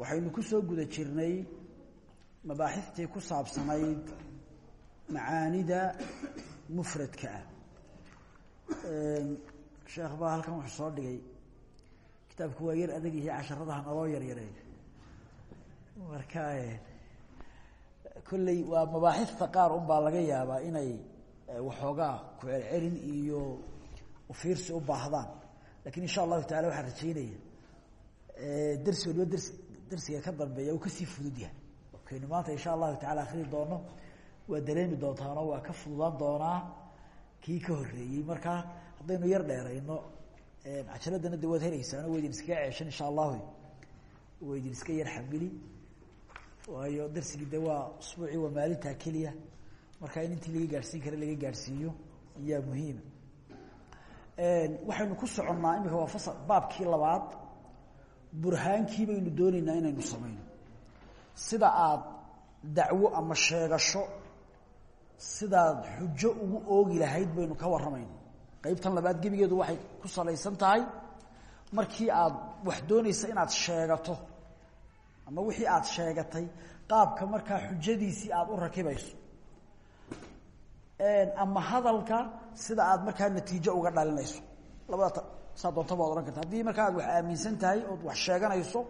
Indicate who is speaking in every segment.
Speaker 1: waxaynu ku soo guda jirnay mabaaxiftii ku saabsanayd macaanida mufradka ah. Sheekh baa halkan wuxuu soo dhigay. Kitaabku waa yar adag yihi casharadaha naloo marka kolley waa mabaaxifta qaar un laga yaabaa inay waxoogaa ku celcelin iyo ufiirsi u baahdaan. Lakin insha allahu tacala waxaan rajaynaya darsi waliba darsi darsiga ka dambeeya uu ka sii fudud yahay. Kaynu maanta insha allahu tacala akrii doono waa dareemi doontaano waa ka fududaan doonaa kii ka horeeyey marka haddaynu yar waa idin iskaga ceeshan insha allahu. Waa idin iska yar xamili. Waayo darsigii de waa usbuucii waa maalintaa marka in intii laga gaadhsiin kara laga gaadhsiiyo ayaa muhiima waxaynu ku soconnaa imika waa fasal baabkii labaad burhaankii baynu doonaynaa inaynu samayno. Sida aad dacwo ama sheegasho sidaad xujo ugu oogi lahayd baynu ka warramayna qeybtan labaad gebigeedu waxay ku salaysan tahay markii aad wax doonaysa inaad sheegato ama wixii aad sheegatay qaabka markaa xujadiisii aad u rakibayso ama hadalka sida aad markaa natiijo uga dhalinayso labada saa doonta baad ohan karta haddii aad wax aaminsan tahay ood wax sheeganayso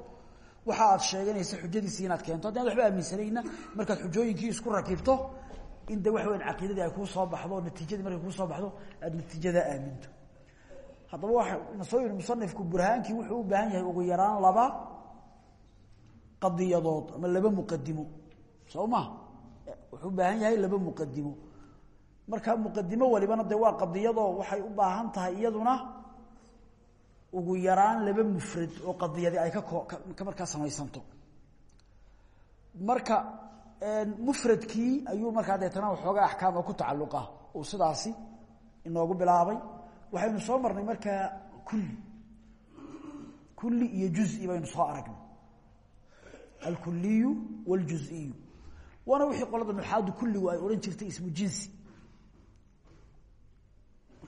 Speaker 1: waxa aad sheeganaysa xujadiisii inaad keento. Haddi ad waxba aaminsanayna markaad xujooyinkii isku rakibto in de waxa weyan caqiidadii ay kuu soo baxdo o natiijadii markay soo baxdo aad natiijadaa aaminto. Haddaba waa nasoo yihi musanifku burhaankii wuxuu u baahan yahay ugu yaraan laba qadiyadood ama laba muqadimo soo wuxuu baahan yahay laba muqadimo marka muqadimo walibana de waa qadiyadoo waxay u baahan tahay iyaduna ugu yaraan laba mufrad oo qadiyadi ay ka markaa samaysanto. Marka mufradkii ayuu markaa deetana waxoogaa axkaama ku tacalluqa uu sidaasi inoogu bilaabay. Waxaynu soo marnay markaa kulli kulli iyo juzi baynu soo aragnay. Alkuliyu wاljuziyu waana wixii qolada nuxaadu kulligu ay odhan jirtay ismu jinsi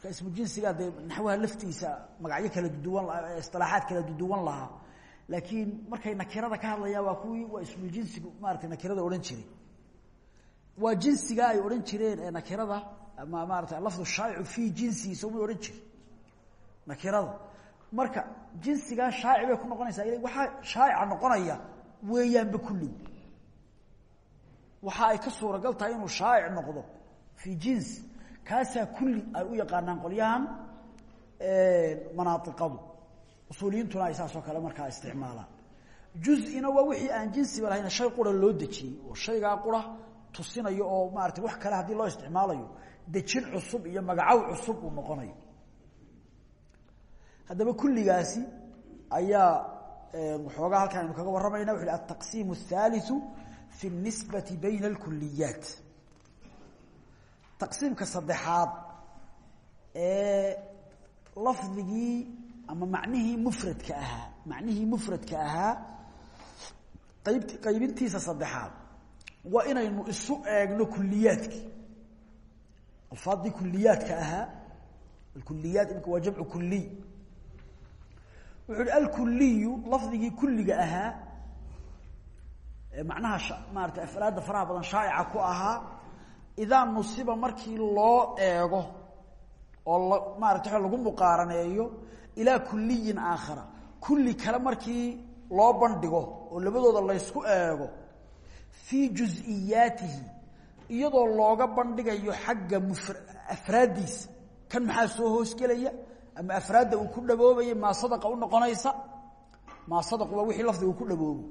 Speaker 1: marka ismu jinsiga dee naxwaha laftiisa magacyo kala duduwan isilaaxaad kala duduwan lahaa laakiin markay nakirada ka hadlayaan waa kuwii waa ismu jinsigu maarata nakirada odhan jiray. Waa jinsiga ay odhan jireen ee nakirada ama maarata lafdu shaa'icu fii jinsihi soomay odhan jire nakirada. Marka jinsigaa shaaci bay ku noqonaysaa waxaa shaa'ica noqonaya weeyaanba kulligu waxa ay ka suuragal tahay inuu shaa'ic noqdo fii jins kaasaa kulli ay u yaqaanaan qolyahan manaaiqadu usuuliyiintuna ay saasoo kale markaa isticmaalaan juzina waa wixii aan jinsiba lahayn shay qura loo dejiyey oo shaygaa qura tusinayo oo maarata wax kale haddii loo isticmaalayo dejin cusub iyo magacow cusub uu noqonayo haddaba kulligaasi ayaa waxoogaa halkan aynu kaga warramayna wuxu hi altaqsiim الثaaliثu fi الnisbati bayna اlkuliyaat taqsiimka saddexaad ee lafdigii ama macnihii mufradka ahaa macnihii mufradka ahaa qaybt qaybintiisa saddexaad waa inaynu isu eegno kuliyaadkii alfaadii kuliyaadka ahaa alkuliyaat imika waa jamcu kuliy wuxu uhi lafdigii kulliga ahaa macnaha maarata afraadda faraha badan shaa'ica ku ahaa idaa nusiba markii loo eego oo maarata lagu muqaaraneeyo ilaa kuliyin aakhara kulli kale markii loo bandhigo oo labadooda laysku eego fii juziyaatihi iyadoo looga bandhigayo xagga afraaddiisa kan maxaa soo hoosgelaya ama afraadda uu ku dhaboobaya maa sadaqa u noqonaysa maa sadaq waa wixii lafdiga uu ku dhaboobo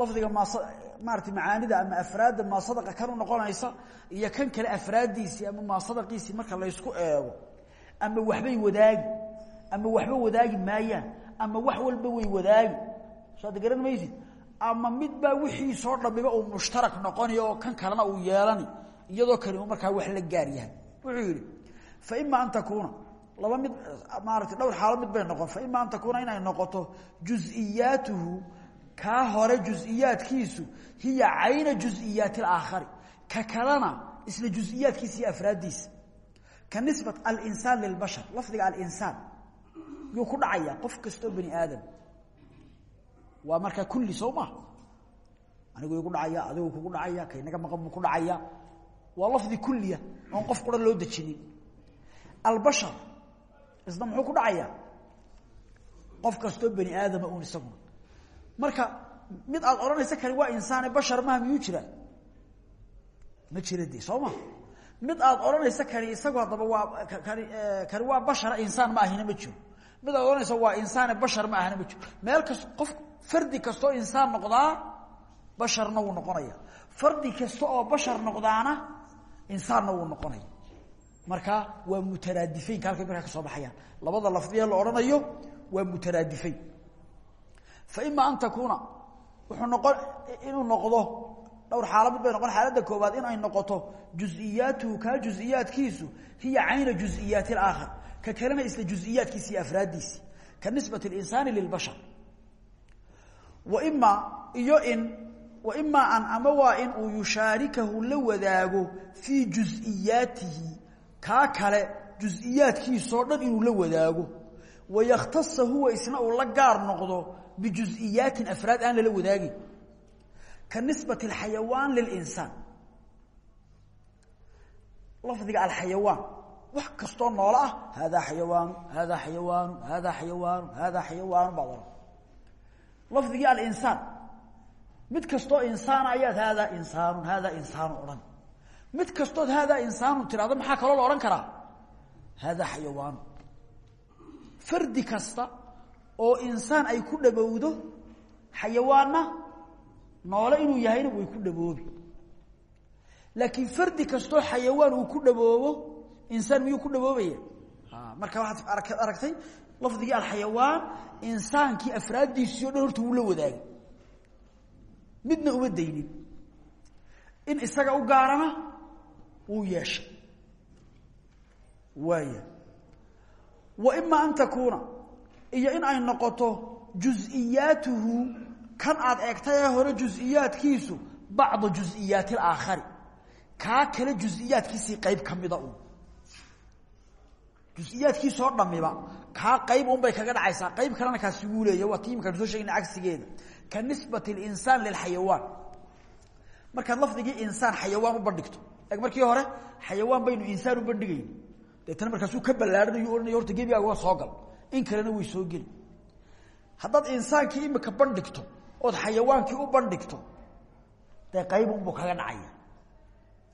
Speaker 1: lafdiga maas maarata macaanida ama afraadda maasadaqa kan u noqonaysa iyo kan kale afraaddiisii ama maasadaqiisii marka laysku eego ama waxbay wadaagi ama waxba wadaagi maayaan ama wax walba way wadaagi. Soo ad garan maysid? Ama midbaa wixii soo dhamiba uu mushtarak noqoni oo kan kalena uu yeelani iyadoo kani uu markaa wax la gaar yahay. Wuxuu yihi fa ima an takuuna laba mid maarata dhowr xaalo mid bay noqon fa ima an takuuna inay noqoto juز'iyaatuhu kaa hore juز'iyaadkiisu hiya cayna juز'iyaati اaakhari ka kalena isla juز'iyaadkiisa iyo afraaddiisa ka nisbat alinsaan lilbashar lafdiga alinsaan yuu ku dhacaya qof kastoo bani aadam waa markaa kulli soo maha anigu igu dhacaya adigu kugu dhacaya kaynaga maqan buu ku dhacaya waa lafdi kuliya oon qof qura loo dejinin albashar isna muxuu ku dhacaya qof kastoo bani aadama un isaguna marka mid aad odhanaysa kani waa insaane bashar maha miyuu jiraa ma jira de soo mid aad odhanaysa kani isagu haddaba waa kani kani waa bashara insaan ma ahina ma jiro. Mid aad odhanaysa waa insaane bashar ma ahina ma jiro. Meel kas qof fardi kastoo insaan noqdaa basharna wuu noqonaya. Fardi kasta oo bashar noqdaana insaanna wuu noqonaya. Marka waa mutaraadifaynka halkay markaa ka soo baxayaan. Labada lafdiye la odhanayo waa mutaraadifayn faima an takuuna wuxuu noqon inuu noqdo dhowr xaala mid bay noqon. Xaaladda koowaad in ay noqoto juziyaatuhu kaa juziyaadkiisu hiya cayna juziyaati alaakhar ka kalena isla juziyaadkiisi iyo afraaddiisi. Ka nisbati اlinsaani lilbashar. Wa ima iyo in wa ima an ama in uu yushaarikahu la wadaago fii juziyaatihi. Kaa kale juziyaadkiisoo dhan inuu la wadaago. Wayakhtasa huwa isna uu la gaar noqdo bijuز'iyaatin afraad aan lala wadaagin ka nisbati اxayawaan lilinsaan lafdiga alxayawaan wax kastoo noolo ah haadaa xayawaanu haadaa xayawaanu haadaa xayawaanu haadaa xayawaanu baad ohan lafdigii alinsaan mid kastoo insaana ayaad haadaa insaanu haadaa insaanu odhan mid kastood haadaa insaanu tirahdo maxaa kaloo la odhan karaa haadaa xayawaanu fardi kasta oo insaan ay ku dhabowdo xayawaanna noole inuu yahayna way ku dhaboobi laakiin fardi kastoo xayawaan uu ku dhaboobo insaan miyuu ku dhaboobaya marka waxaad aragtay lafdigii alxayawaan insaankii afraaddiisii o dhan horta wuu la wadaagay midna uma daynin. In isaga u gaarana wuu yeeshay waaya. Wa ima an takuuna iyo in ay noqoto juز'iyaatuhu kan aad eegtay ee hore juز'iyaadkiisu bacda juز'iyaati اaakhari kaa kale juز'iyaadkiisii qayb kamida un juز'iyaadkiisoo dhamiba kaa qayb un bay kaga dhacaysaa qayb kalena kaasi wuu leeya waa ti imikaanu soo sheegna cagsigeeda ka nisbati اlinsaan lilxayawaan markaad lafdigii insaan xayawaan u bandhigto eg markii hore xayawaan baynu insaan u bandhigayn deetana markaasuu ka ballaarinayo ohanay horta gebigaaga waa soo gal in kalena way soo geli. Haddaad insaankii imika bandhigto ood xayawaankii u bandhigto dee qaybunbuu kaga dhacaya.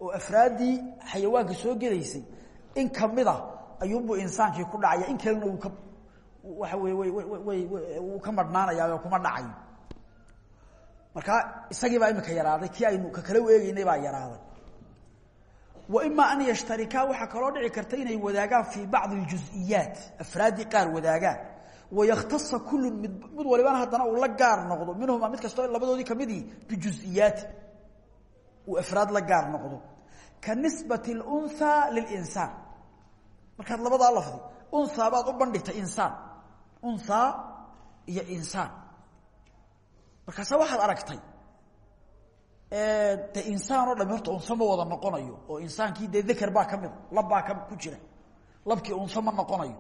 Speaker 1: Oo afraaddii xayawaanka soo gelaysay in kamida ayuunbuu insaankii ku dhacaya. In kalena wuu ka waxa wey way wuu ka madhnaanayaa kuma dhacayo markaa isagii baa imika yaraaday kii aynu ka kala weegeynay baa yaraaday ima an yashtarikaa waxaa kaloo dhici karta inay wadaagaan fii bacdi اljuز'iyaat afraaddii qaar wadaagaan wayakhtasa kullu mid mid walibana haddana uu la gaar noqdo minhuma mid kastoo labadoodii kamidii bijuز'iyaati uu afraad la gaar noqdo ka nisbati اlunhaa lilinsaan markaad labadaa lafdi unhaa baad u bandhigtay insaan unhaa iyo insaan markaasa waxaad aragtay de insaan oo dhami horta unsa ma wada noqonayo oo insaankii dee dakar baa ka ka ku jira. Labkii unsa ma noqonayo.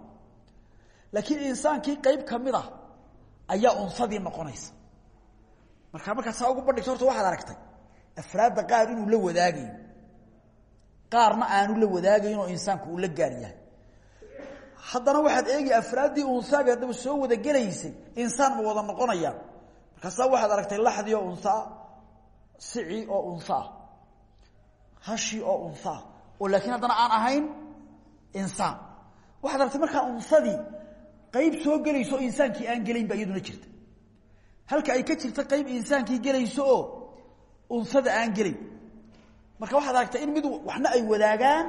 Speaker 1: Laakiin insaankii qayb ka mid a ayaa unsadii noqonaysa. Markaa markaad saa ugu bandhigto horta waxaad aragtay afraadda qaar inuu la wadaagayo qaarna aanu la wadaagayn insaanku uu la gaar yahay. Haddana waxaad eegi afraaddii unsaaga haddaba soo wada gelaysay insaan ma wada noqonayaan. Markaasaa waxaad aragtay laxdii oo sici oo unsaa hashi oo unsaa oo laakiin haddana aan ahayn insaan waxaad aragtay markaa unsadii qayb soo gelayso oo insaankii aan gelayn ba iyaduna jirta. Halka ay ka jirta qayb insaankii gelayso oo unsada aan gelayn. Marka waxaad aragtay in mid waxna ay wadaagaan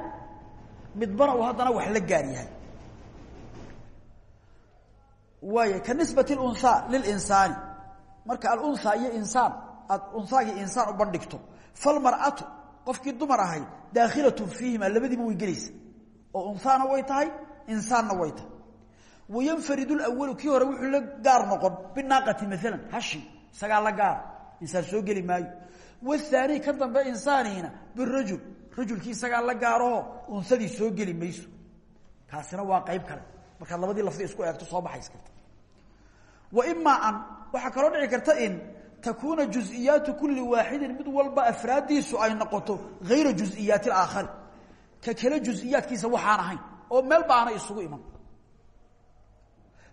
Speaker 1: midbana uu haddana wax la gaar yahay. Waay ka nisbati lunha lilinsaani marka alunha iyo insaan aad unhaagii insaan u bandhigto falmar'atu qofkii dumar ahayd daakhilatun fiihima labadiiba way gelaysa. Oo unhaana way tahay insaanna way tahay. Wayanfarid lwalu kii hore wuxuu la gaar noqon binaaqati maalan hashi isagaa la gaara insaan soo geli maayo. Wathani ka dambe insaaniina birajul rajulkii isagaa la gaaroo unsadii soo geli mayso. Kaasina waa qayb kale. Markaad labadii lafdi isku eegto soo baxays karta. Wa imaa an waxaa kaloo dhici karta in takuuna juزiyaatu kuli waaxidin mid walba afraaddiisu ay noqoto hayra juزiyaati aakhari ka kale juزiyaadkiisa waxaan ahayn oo meel ba aanay isugu iman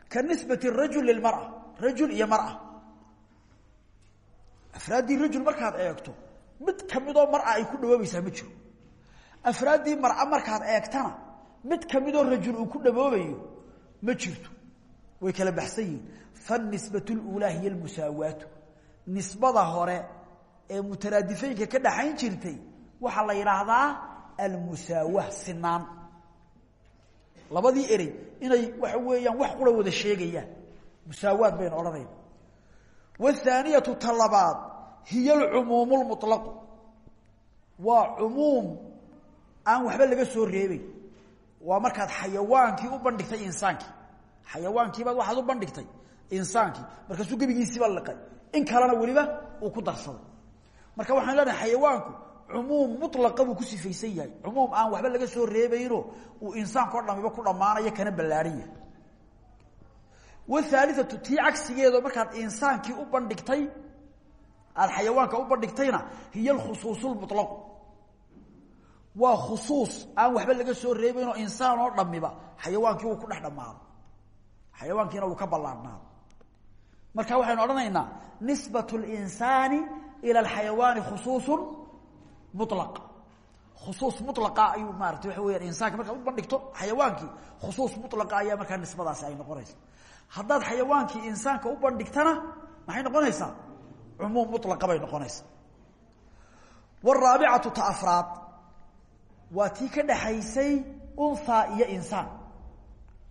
Speaker 1: ka nisbati rajul lilmara rajul iyo mara afraaddii rajul markaad eegto mid kamidoo mara ay ku dhawoobaysaa ma jiro afraaddii mara markaad eegtana mid kamidoo rajul uu ku dhawoobayo ma jirto way kala baxsan yihiin fanisbat lulaa hiy lmusaawaatu nisbada hore ee mutaraadifeynka ka dhaxayn jirtay waxaa la yidhaahdaa almusaawa sinaan. Labadii erey inay waxa weeyaan wax qura wada sheegayaan. Musaawaad baynu odhanayna wthaaniyatu ta labaad hiy alcumuum lmuطlaqu waa cumuum aan waxba laga soo reebay waa markaad xayawaankii u bandhigtay insaankii xayawaankiibaad waxaad u bandhigtay insaankii markaasuu gebigiisiiba liqay in kalena weliba uu ku darsaday. Marka waxaan leenahay xayawaanku cumuum mulaqa buu ku sifaysan yahay. Cumuum aan waxba laga soo reebayno uu insaanka o dhamiba ku dhammaanayo kana ballaahan yahay. Whaaliatu tii cagsigeedo markaad insaankii u bandhigtay aada xayawaanka u bandhigtayna hiy alkhusuus lmulaqu waa khusuus aan waxba laga soo reebaynoo insaan oo dhamiba xayawaankii uu ku dhex dhammaado. Xayawaankiina uu ka ballaarhnaado marka waxaynu odhanaynaa nisbat linsaani ila alxayawaani khusuusu mulaq khusuus mulaqa ayuu maarata waxa weyaan insaanka markaad u bandhigto xayawaankii khusuus mulaqa ayaa markaa nisbadaasi ay noqonaysa haddaad xayawaankii insaanka u bandhigtana maxay noqonaysaa? Cumuum mulaqa bay noqonaysaa. Waraabicatu ta afraad waa tii ka dhaxaysay unha iyo insaan.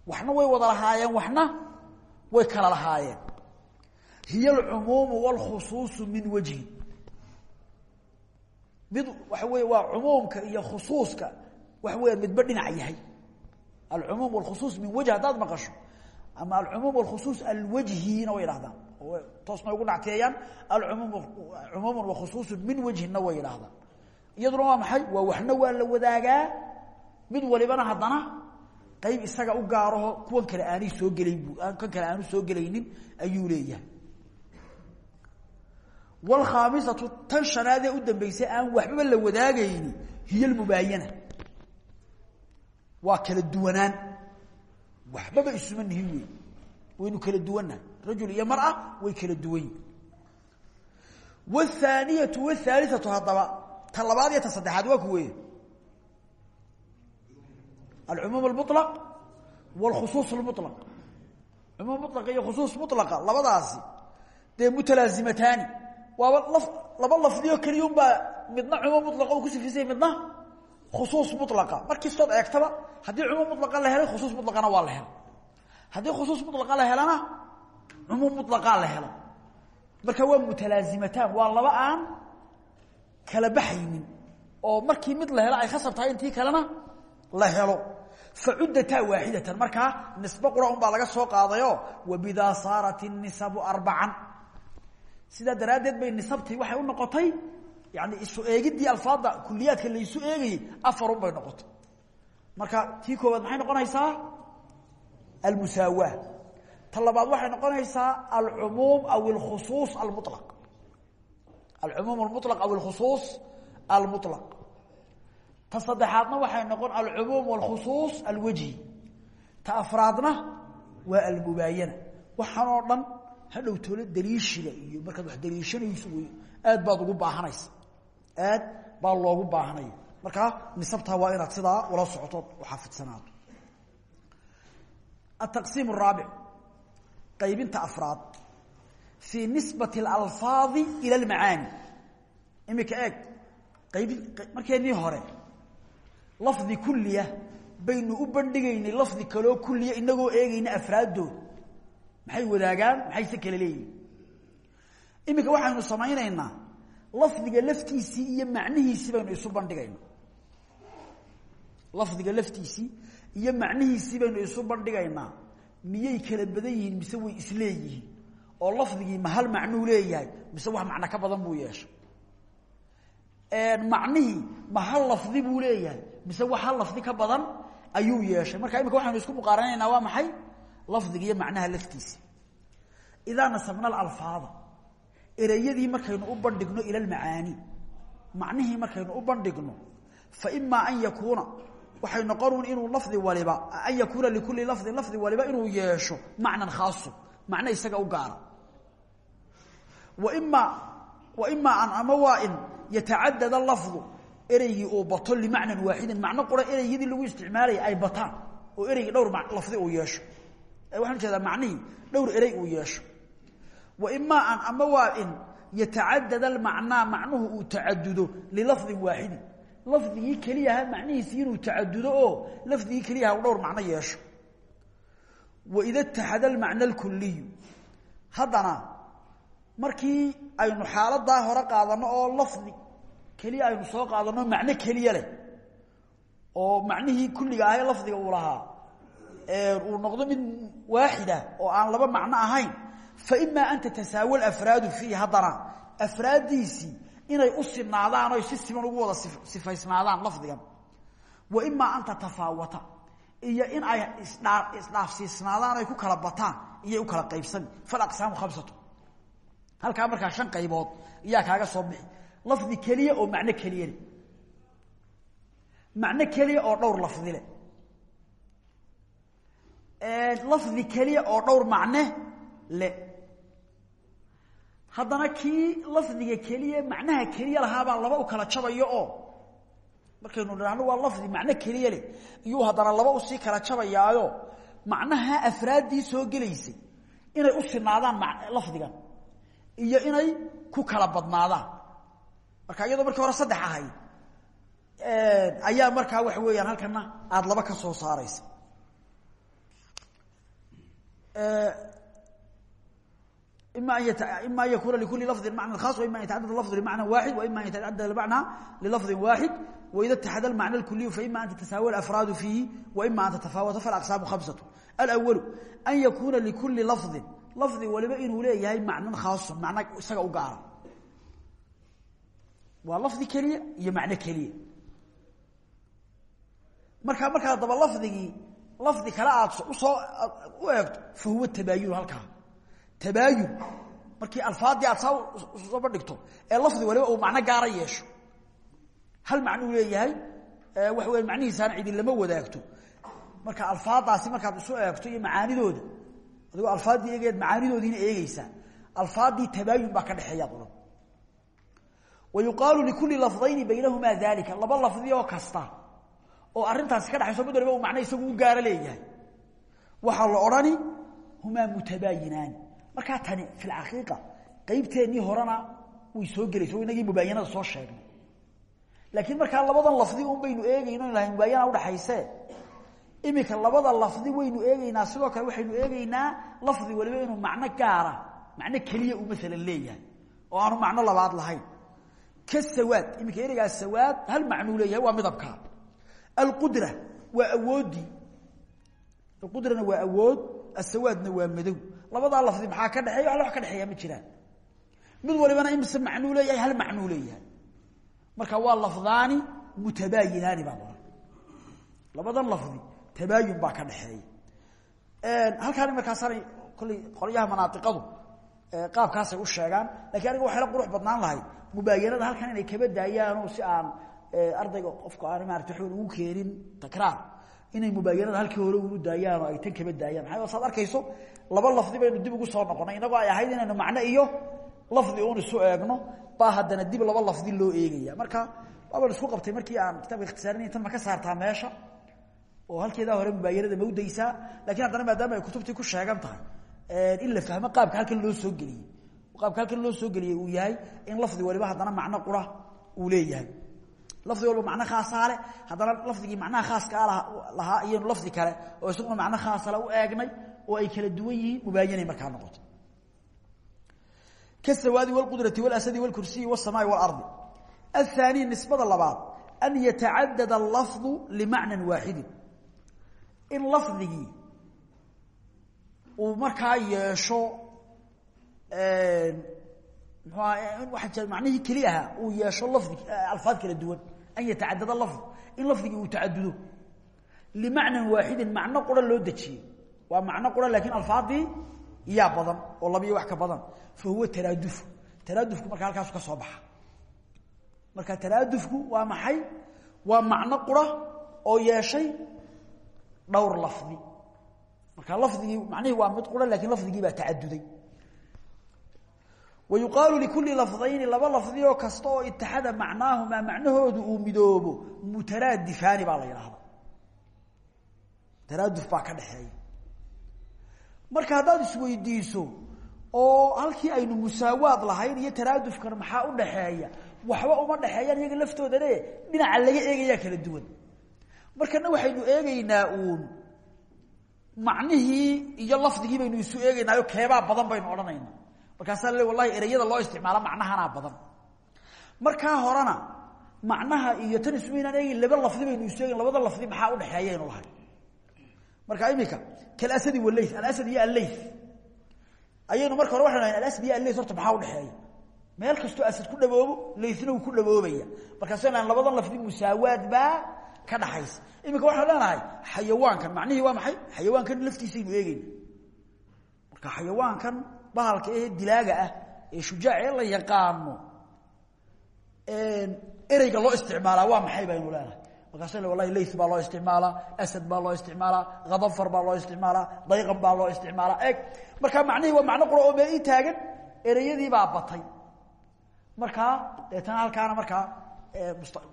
Speaker 1: Waxna way wada lahaayeen waxna way kala lahaayeen hiy alcumuumu wاlkhusuusu min wajhin mid waxa wey waa cumuumka iyo khusuuska waxa weya midba dhinac yahay alcumuum wاlkhusuus min wajh haddaad maqasho ama alcumuum wاlkhusuus alwajhina way idhahdaan toosna ugu nacteeyaan alumuum cumuumu wakhusuusu min wajhinna way idhaahdaan iyaduna waa maxay waa waxna waa la wadaagaa mid walibana haddana qayb isaga u gaaraho kuwan kale aanay soo gelayn bu kan kale aanu soo gelaynin ayuu leeyahay wlkhaamisatu tan shanaadee u dambeysay aan waxbaba la wadaagayni hiy lmubaayana waa kala duwanaan waxbaba isuma nihin wey waynu kala duwannahay rajul iyo mara way kala duwan yihin wthaaniyatu wthaaliatu haddaba ta labaad iyo ta saddexaad waa kuwey alcumuum almuطlaq wاlkhusuus اlmuطlaq cumuum muطlaqa iyo khusuus muطlaqa labadaasi dee mutalaasimataani waaba laba lafdiyo keliyun baa midna cumuum mulaqa uu ku sifisay midna khusuus mulaqa markiistood eegtaba haddii cumuum mulaqa la helay khusuus mulaqana waa la helo haddii khusuus mulaqa la helana cumuum mulaqaa la helo marka waa mutalaazimataan waa laba aan kala baxaynin. Oo markii mid la helo ay khasab tahay intii kalena la helo. Facuddataa waaxidatan markaa nisbe qura un baa laga soo qaadayo wabidaa saarat الnisabu arbacan sidaa daraaddeed bay nisabtii waxay u noqotay yani isu eegiddii alfaadda kuliyaadka laysu eegayey afarun bay noqotay. Marka tii koowaad maxay noqonaysaa? Almusaawa. Ta labaad waxay noqonaysaa alcumuum aw alkhusuus almulaq alcumuum almulaq aw alkhusuus almulaq ta saddexaadna waxay noqon alcumuum walkhusuus alwajhi. Ta afraadna waa almubaayana. Waxaan oo dhan hadhow tole daliishiga iyo markaad wax daliishanayso wey aad baad ugu baahanaysa. Aad baa loogu baahanaya markaa nisabtaa waa inaad sidaa ula socotood uxafidsanaado ataqsiim araabic qaybinta afraad. Fii nisbati alalfaadi ila almacaani. Imika eeg. Qaybi markeenii hore lafdi kuliya baynu u bandhigaynay lafdi kaloo kuliya inagoo eegayna afraaddood maxay wadaagaan? Maxay se kala leeyihiin iminka waxaynu samaynaynaa lafdiga laftiisii iyo macnihiisii baynu isu bandhigayna lafdiga laftiisii iyo macnihiisii baynu isu bandhigaynaa miyay kala badan yihiin mise way isleeyihiin oo lafdigii ma hal macnuu leeyahay mise wax macno ka badan buu yeeshay? Macnihii ma lafdi buu leeyahay mise wax hal lafdi ka badan ayuu yeeshay? Marka imika waxaynu isku muqaaranaynaa waa maxay lafdiga iyo macnaha laftiisa. Idaa nasabna alalfaada ereyadii markaynu u bandhigno ila lmacaani macnihii markaynu u bandhigno fa imaa an yakuuna waxay noqonuun inuu lafdi waliba an yakuuna likulli lafdin lafdi waliba inuu yeesho macnan khaaso macno isaga u gaara. Wa imaa wa imaa an ama waa in yatacadada lafdu ereygii uu bato limacnan waaxidin macno qura ereygidii lagu isticmaalaya ay bataan oo ereygii dhowr lafdi uu yeesho waxaan u jeedaa macnihii dhowr erey uu yeesho. Wa imaa an ama waa in yatacadad almacnaa macnuhu uu tacadudo lilafdin waaxidin lafdigii keliyaha macnihiisi inuu tacadudo oo lafdigii keliyaha u dhowr macno yeesho. Waida itaxada almacna alkuliyu haddana markii aynu xaaladaa hore qaadano oo lafdi keliya aynu soo qaadano macno keliya leh oo macnihii kulliga ahay lafdiga uu lahaa uu noqdo mid waaxida oo aan laba macno ahayn fa imaa an tatasaawa afraadu fiihi haddana afraaddiisii inay u sinaadaan oy si siman ugu wada sifaysnaadaan lafdigan. Wa imaa an tatafaawata iyo in ay isdhaa isdhaafsiisnaadaan ay ku kala bataan iyay u kala qaybsami falaqsaamu khamsatu halkaa markaa shan qaybood iyaa kaaga soo bixi. Lafdi keliya oo macno keliya leh macno keliya oo dhowr lafdi leh lafdi keliya oo dhowr macne le. Haddana kii lafdiga keliya macnaha keliya lahaabaa laba u kala jabayo oo. Markaynu dhahno waa lafdi macno keliya leh iyuu haddana laba u sii kala jabayaayo. Macnaha afraaddii soo gelaysay. Inay u sinaadaan lafdigan iyo inay ku kala badnaadaan. Marka iyadoo markii hore saddex ahayd. Ayaa markaa waxa weeyaan halkana aada laba ka soo saaraysa an ima an yakuna likuli lafdi macna khaas wa ima an yatacadad lafdu limacna waaxid wa ima an yatacadad macna lilafdi waaxid waida itaxada almacna alkuliyu faima an tatasaawa alafraadu fiihi wa ima an tatafaawata falaqsaamu khamsatu alwalu an yakuna likuli lafdin lafdi waliba inuu leeyahay macnan khaasun macna isaga u gaara waa lafdi keliya iyo macno keliya markaa markaa daba lafdigii lafdi kale aad u soo u eegto fa huwa tabaayun halkaa. Tabaayun markii alfaadii aad saa soo bandhigto ee lafdi waliba uu macno gaara yeesho. Hal macnuu leeyahay? Waxa weya macnihiisaana cidi lama wadaagto. Marka alfaadaasi markaad isu eegto iyo macaanidooda adigoo alfaaddii eegeed macaanidoodiina eegeysaa alfaaddii tabaayun baa ka dhexeeyaad odhan wa yuqaalu likulli lafdayni baynahumaa dalika laba lafdi oo kasta oo arrintaasi ka dhexayso mid waliba uu macno isagu u leeyahay. Waxaa la odhani humaa mutabaayinaani markaa tani fi lcaqiiqa qeybteennii horena way soo gelaysa o inagii soo sheegnay. Laakiin markaa labadan lafdi un baynu eegayno in lahay mubaayana udhaxayse iminka labada lafdi waynu eegeynaa sidoo kale waxaynu eegeynaa lafdi waliba inuu macno gaara macno keliya uu maalan leeyahay oo aanu macno labaad lahayn. Ka sawaad iminka ereygaa sawaad hal macnuu waa midabkaa alqudra waa awoodii alqudrana waa awood asawaadna waa madow. Labadaa lafdi maxaa ka dhexeeya alla wax ka dhexeeya ma jiraan. Mid walibana imise macnuu leeyahay hal macnuu leeyahay marka waa lafdaani mutabaayinaani baa ohan labadan lafdi tabaayun baa ka dhexeeya halkaani markaasaanay kolley qolyaha manaaiqadu qaabkaasay u sheegaan. Lakiin aniga waxay la qurux badnaan lahay mubaayanada halkan inay kaba daayaanoo si aan ardayga qofku aan maarata waxba ugu keenin takraar. Inay mubaayanada halkii hore unu daayaan oo ay tan kaba daayaan. Maxaa saad arkayso? Laba lafdi baynu dib ugu soo noqonay. Inagoo ay ahayd inaynu macno iyo lafdi un isu eegno baa haddana dib laba lafdi loo eegaya. Marka waaban isku qabtay markii aan kitaabka ikhtisaarinay tan ma ka saartaa meesha oo halkeedaa hore mubaayanada ma udaysaa laakiin haddana maadaama ay kutubtii ku sheegan tahay in la fahmo qaabka halkan loo soo geliyey. Qaabka halkan loo soo geliyey uu yahay in lafdi waliba haddana macno qura uu leeyahay lafdi walba macno khaasaa leh haddana lafdigii macnaha khaaska lahaa iyanu lafdi kale oo isaguna macno khaasale u eegnay oo ay kala duwan yihiin mubaayanay markaa noqoto kasawaadi wاlqudrati wاlasadi wاlkursiyi wالsamaai wاlardi aلthaani nisbada labaad an yatacadad اlafظu limacna waaxidi in lafdigii uu markaa yeesho mxua macnihii keli ahaa uu yeesho lafdi alfaad kala duwan an yatacadad lafd in lafdigii uu tacadudo limacnan waaxidin macno qura loo dejiyey waa macno qura laakiin alfaadii yaa badan oo labiyo wax ka badan fa huwa taraaduf taraadufku marka halkaasu ka soo baxa marka taraadufku waa maxay waa macno qura oo yeeshay dhowr lafdi marka lafdigii macnihii waa mid qura laakiin lafdigii baa tacaduday wa yuqaalu likulli lafdayni laba lafdi oo kasta oo itixada macnaahumaa macnahoodu uu midoobo mutaraadifaani baa la taraaduf baa ka dhexeeya. Marka haddaad isweydiiso oo halkii aynu musaawaad lahayn iyo taraadufkan maxaa u dhaxeeya waxba uma dhexeeyaan iyaga laftoodane dhinaca laga eegayaa kala duwan. Markana waxaynu eegeynaa uun macnihii iyo lafdigii baynu isu eegeynaayo keebaa badan baynu odhanayna markaasaa le wallahi ereyada loo isticmaalo macnahanaa badan. Markaa horena macnaha iyo tan ismaynaan eegin laba lafdi baynu isu eegin labada lafdi maxaa udhexeeyaynu lahay? Marka imika kalasadi walays alasad iyo allays ayaynu marka hore waxanu hayn alasad iyo allays horta maxaa udhexeeya meel kastoo asad ku dhaboobo laysna uu ku dhaboobaya markaas n labadan lafdi musaawaad baa ka dhaxaysa iminka waxaan leenahay xayawaankan macnihii waa maxay? Xayawaankan laftiisaynu eegeyna marka xayawaankan bahalka ee dilaaga ah ee shujaac ee la yaqaano ereyga loo isticmaalaa waa maxay baynu leenahay markaas wallahi lays baa loo isticmaalaa asad baa loo isticmaalaa khadafar baa loo isticmaalaa dayqan baa loo isticmaalaa. Eg markaa macnihii waa macno qura oo mee ii taagan ereyadii baa batay. Markaa deetana halkaana markaa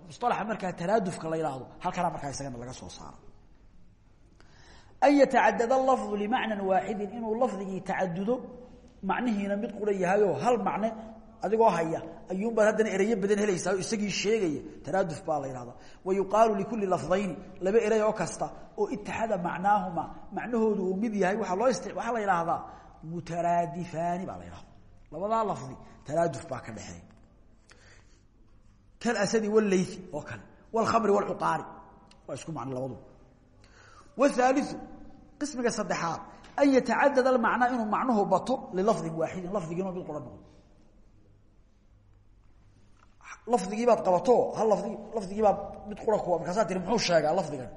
Speaker 1: musalaxa markaa taraadufka la yidhaahdo halkaana markaa isagana laga soo saaro. An yatacadad lafdu limacnan waaxidin inuu lafdigii tacadudo macnihiina mid qura yahayoo hal macne adigoo haya ayuunbaad haddana ereyo badan helaysaa oo isagii sheegaya taraaduf baa la yidhahda wa yuqaalu likulli lafdayni laba erey oo kasta oo itixada macnaahuma macnahoodu uu mid yahay waaa loo ist waxaa la yidhaahdaa mutaraadifaani baa la yidhahda labadaa lafdi taraaduf baa ka dhexeeya kalasadi wاleythi oo kale wاlkhamri wاlcuqaari waa isku macno labadu wاhaaliثu qismiga saddexaad an yatacadad almacnaa inuu macnuhu bato lilafdin waaxidin lafdigiinoo mid qura noqdo. Lafdigii baad qabato hal lafdi lafdigii baa mid qura kuwa markaasaa tiri muxuu sheegaa lafdigan?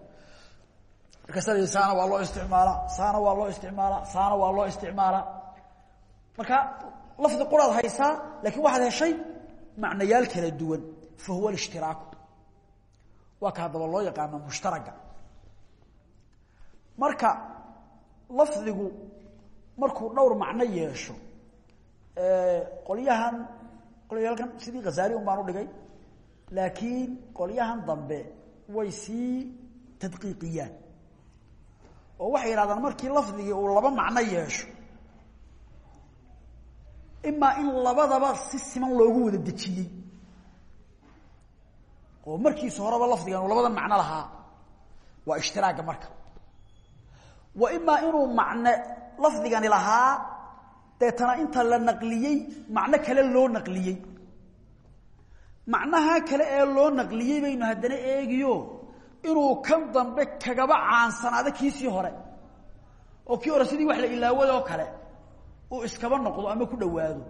Speaker 1: Markaasaa saana waa loo isticmaalaa saana waa loo isticmaalaa saana waa loo isticmaalaa marka lafdi quraad haysaa laakiin waxaad heshay macnayaal kala duwan fa huwa alishtiraaku. Waa ka haddaba loo yaqaano mushtaraga marka lafdigu markuu dhowr macno yeesho qolyahan qolyaalkan sidii khazaali un baan u dhigay laakiin qolyahan dambe way sii tadqiiqiyaan. Oo waxay yidhahdaan markii lafdigii uu laba macno yeesho imaa in labadaba si siman loogu wada dejiyey. Oo markiisa horeba lafdigan uu labada macno lahaa waa ishtiraaga marka wa imaa inuu macne lafdigani lahaa deetana inta la naqliyey macno kale loo naqliyey. Macnaha kale ee loo naqliyey baynu haddana eegiyo inuu kan dambe kagaba caansanaado kiisii hore. Oo kii hore sidii wax la ilaawado kale uu iskaba noqdo ama ku dhawaado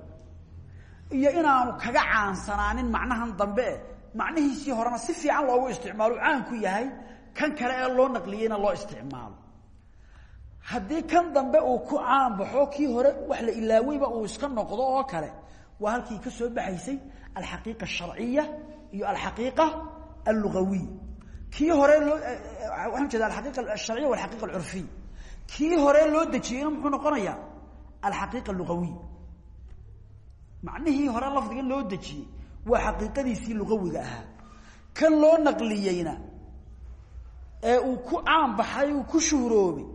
Speaker 1: iyo inaanu kaga caansanaanin macnahan dambe macnihiisii horena si fiican loogu isticmaalo caan ku yahay kan kale ee loo naqliyeyna loo isticmaalo haddii kan dambe uu ku caan baxo kii hore wax la ilaaweyba uu iska noqdo oo kale waa halkii ka soo baxaysay alxaqiiqa asharciya iyo alxaqiiqa allugawiya kii hore loo waxaan jeeda alxaqiiqa alsharciya walxaqiiqa alcurfiya kii hore loo dejiyeyna muxuu noqonayaa? Alxaqiiqa lugawiya macnihii hore lafdiga loo dejiyey waa xaqiiqadiisii lugawiga ahaa. Kan loo naqliyeyna ee uu ku caan baxay uu ku shuhroobay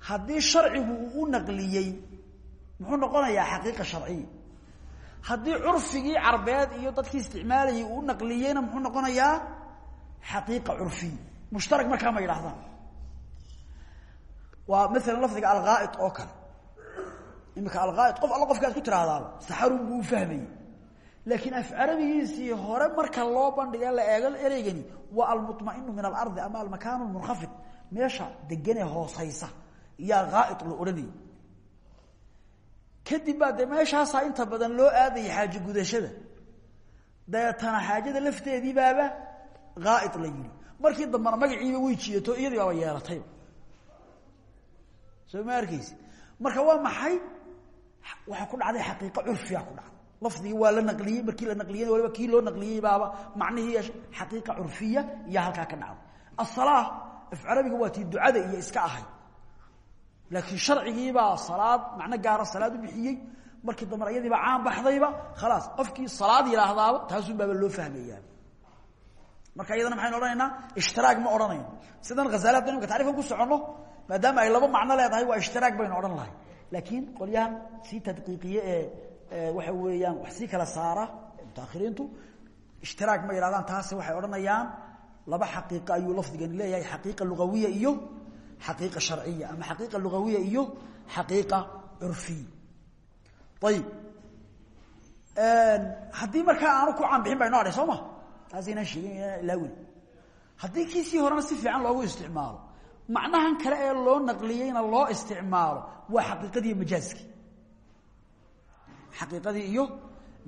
Speaker 1: haddii sharcigu uu u naqliyey muxuu noqonayaa xaqiiqa sharciya haddii curfigii carbeed iyo dadkii isticmaalayay uu naqliyeyna muxuu noqonayaa xaqiiqa curfiya mushtarak markaa ma yidhahdaan waa maalan lafdiga alghaa'id oo kale. Imika alghaa'id qof alla qofka aad ku tiraahdaaba saxarun buu u fahmayey. Laakiin af carabigiisii hore marka loo bandhiga la eego ereygani waa almuطmainu min alardi ama almakaan munkhafid. Meesha deganee hoosaysa iyaa ghaa'id la odhanayay kadib baa dee meeshaasaa inta badan loo aadayay xaajo gudashada. Dabeetana xaajada lafteedii baaba ghaa'id la yidhi. Markii dambena magaciiba way jiidato iyadii baaba yeelatayba soo ma marka waa maxay? Waxaa ku dhacday xaqiiqo curfiya ku dhacday. Lafdigii waa la naqliyey markii la naqliyey waliba kii loo naqliyey baaba macnihii yeeshay xaqiiqa curfiya iyo halkaa ka dhacday. Asalaa af carabiga waa tii ducada iyo iska ahay laakiin sharcigiibaa salaad macno gaara salaad u bixiyey markii dambena iyadiiba caan baxdayba khalaas qofkii salaad yidhaahdaaba taasun baaba loo fahmayaa. Marka iyadana maxaynu odhanaynaa ishtiraag ma odhanayno sidan khazali hadda imika tacrifkan ku soconno maadaama ay laba macno leedahay waa ishtiraag baynu odhan lahay. Laakiin qolyahan sii tadqiiqiye ee waxa weeyaan wax sii kala saara mutaakhiriintu ishtiraag ma yidhahdaan taasi waxay odhanayaan laba xaqiiqo ayuu lafdigani leeyahay xaqiiqa lugawiya iyo xaqiiqa sharciya ama xaqiiqa lugawiya iyo xaqiiqa curfiya ayib haddii markaa aanu ku caanbixin bay noo adhay soo ma? Taas inaan sheegin inaan ilaawin. Haddii kiisii horena si fiican loogu isticmaalo macnahan kale ee loo naqliyeyna loo isticmaalo waa xaqiiqadii iyo majaaskii xaqiiqadii iyo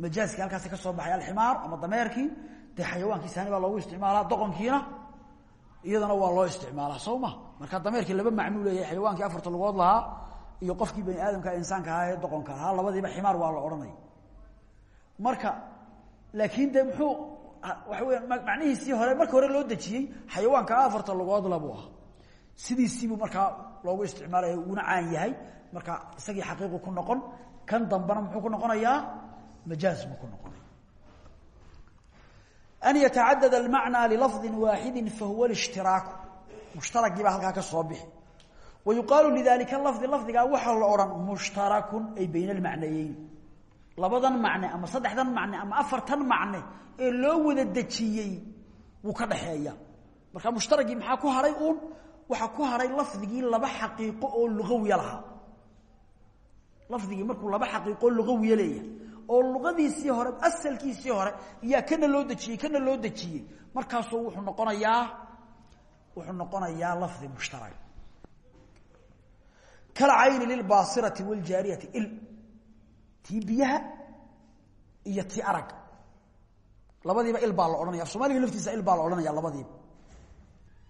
Speaker 1: majaaskii halkaasi ka soo baxay alximaar ama dameerkii dee xayawaankii saani baa loogu isticmaalaa doqonkiina iyadana waa loo isticmaalaa soo ma? Marka dameerkii laba macnuu leeyahay xayawaankii afarta lugood lahaa iyo qofkii bani aadamka insaanka ahaa ee doqonka ahaa labadiiba ximaar waa la odhanaya marka laakiin de muxuu waxa weya macnihiisii hore marka hore loo dejiyey xayawaanka afarta lugood labuu ahaa. Sidiisiibuu markaa loogu isticmaalaya uuna caan yahay. Marka isagii xaqiiqu ku noqon kan dambena muxuu ku noqonayaa? Majaaz buu ku noqonaya an yatacadad almacnaa lilafdi waaxidi fahuwa lishtiraaku mushtaragii baa halkaa ka soo bixi. Wa yuqaalu lidalika lafdi lafdigaa waxaa la odhan mushtarakun ay bayna almacnayeyn. Labadan macne ama saddexdan macne ama afartan macne ee loo wada dejiyey wuu ka dhaxeeya marka mushtaragii maxaa ku haray uun? Waxaa ku haray lafdigii laba xaqiiqo oo lugawiya lahaa. Lafdigii markuu laba xaqiiqo lugawiya leeyahay oo luqadiisii hore asalkiisii hore iyaa kana loo dejiyey kana loo dejiyey. Markaasuu wuxuu noqonayaa wuxuu noqonayaa lafdi mushtarag kalcayni lilbaasirati wljaariyati il tii biyaha iyo tii arag. Labadiiba il baa la odhanaya af soomaliga laftiisa il baa la odhanaya labadiiba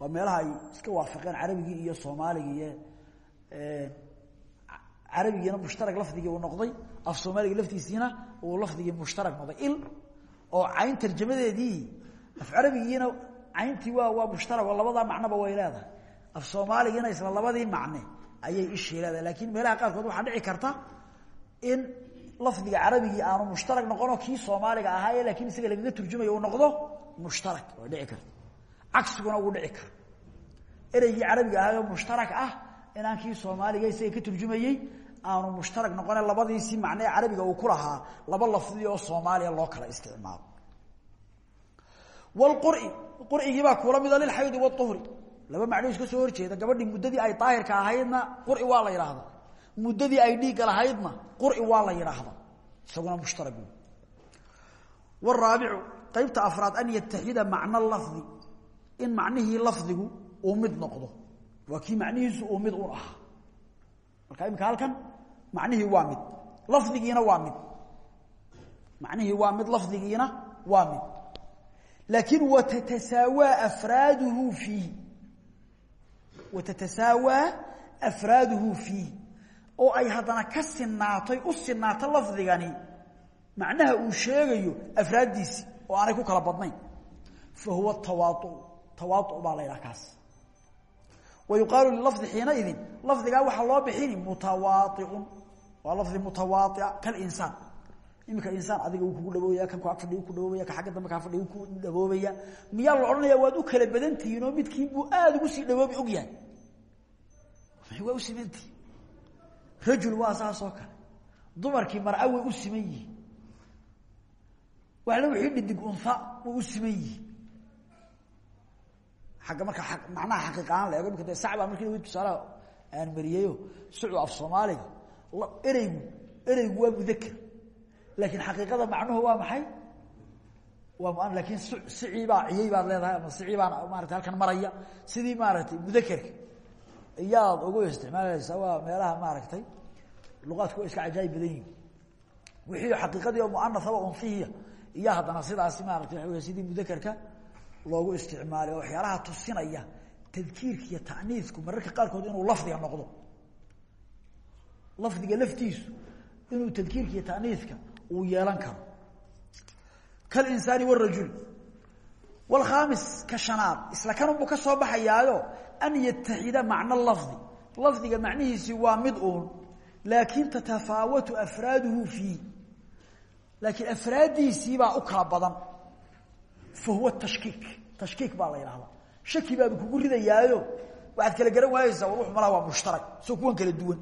Speaker 1: waa meelaha ay iska waafaqeen carabigii iyo soomaaligii iyo carabigiina mushtarag lafdigii uu noqday af soomaaliga laftiisiina uu lafdigii mushtarag noqday. Il oo cayn tarjamadeedii af carabigiina cayntii waa waa mushtarag oo labadaa macnoba way leedahay. Af soomaaligiina isla labadii macne ayay ishii leedahay. Laakiin meelaha qaarkood waxaa dhici karta in lafdiga carabigii aanu mushtarag noqonoo kii soomaaliga ahaaye laakiin isaga lagaga turjumayo uu noqdo mushtarag way dhici karta. Cagsiguna wuu dhici kara ereygii carabiga ahaayo mushtarak ah inaan kii soomaaliga isaga ka turjumayey aanu mushtarag noqone labadiisii macne ee carabiga uu ku lahaa laba lafdi oo soomaaliya loo kala isticmaalo. Wlquri qur'igiibaa kuula mida lilxaydi wauhri laba macnuu iska soo horjeeda gabadhii muddadii ay daahirka ahaydna quri waa la yidhaahda muddadii ay dhiigga lahaydna quri waa la yidhaahda isaguna mushtarag waraabicu qaybta afraad an yataxida macna lafdi in macnihii lafdigu uu noqdo. Waa kii macnihiisu uu mid un marka imika halkan macnihii waa mid. Lafdigiina waa mid. Macnihii waa mid lafdigiina waa mid. Laakiin watatasaawaa afraaduhu fiihi. Watatasaawaa afraaduhu fiihi. Oo ay haddana ka sinaatay u sinaato lafdigani macnaha uu sheegayo afraaddiisi oo aanay ku kala badnayn. Fa huwa tawaau tawaau baa la waa lafdi mutawaaia kalinsaan iminka insaan adiga uu kugu dhawoobaya kan ku ag fadhiy ku dhawoobaya ka agga dambe kaa fadhiy ku dhawoobaya miyaa la odhanaya waad u kala badan tihiin oo midkiin buu aada ugu sii dhawoobi og yahay? Waa u simantihi rajul waa saas kale. Dumarkii mar'a way u siman yihiin. Waxla wixii dhidig unha way u siman yihiin. Marka macnaha xaqiiq ahaan la eego imika markii tusaalaha aan mariyeyo sucu af soomaaliga ereygu ereygu waa mudaker laakiin xaqiiqada macnuhu waa maxay? Waa laakiin sicii baa ciyey baad leedahay ama sicii baan maarata halkan maraya. Sidii maaragtay mudakerka iyaad ugu isticmaalaysaa waa meelaha maaragtay luqaadku waa iska cajaayib badan yihiin wixii xaqiiqadii oo muanasaba unfihiya iyo haddana sidaasi maarata waa wey sidii mudakerka loogu isticmaalay oo waxyaalaha tusinaya tadkiirka iyo taniisku mararka qaarkood inuu lafdiga noqdo lafdiga laftiisu inuu tadkiirka iyo uu yeelan karo. Kalinsaani wrajul wlkhaamis ka shanaad isla kanunbuu ka soo baxayaayo an yataxida macna lafdi. Lafdiga macnihiisi waa mid uun laakin tatafaawatu afraaduhu fiih laakiin afraaddiisiibaa u kala badan. Fa huwa tashkiik baa la yidhahdaa shaki baaba kugu ridayaayo. Waxaad kala garan waayeysaa war malaha waa mushtarak soo kuwan kala duwan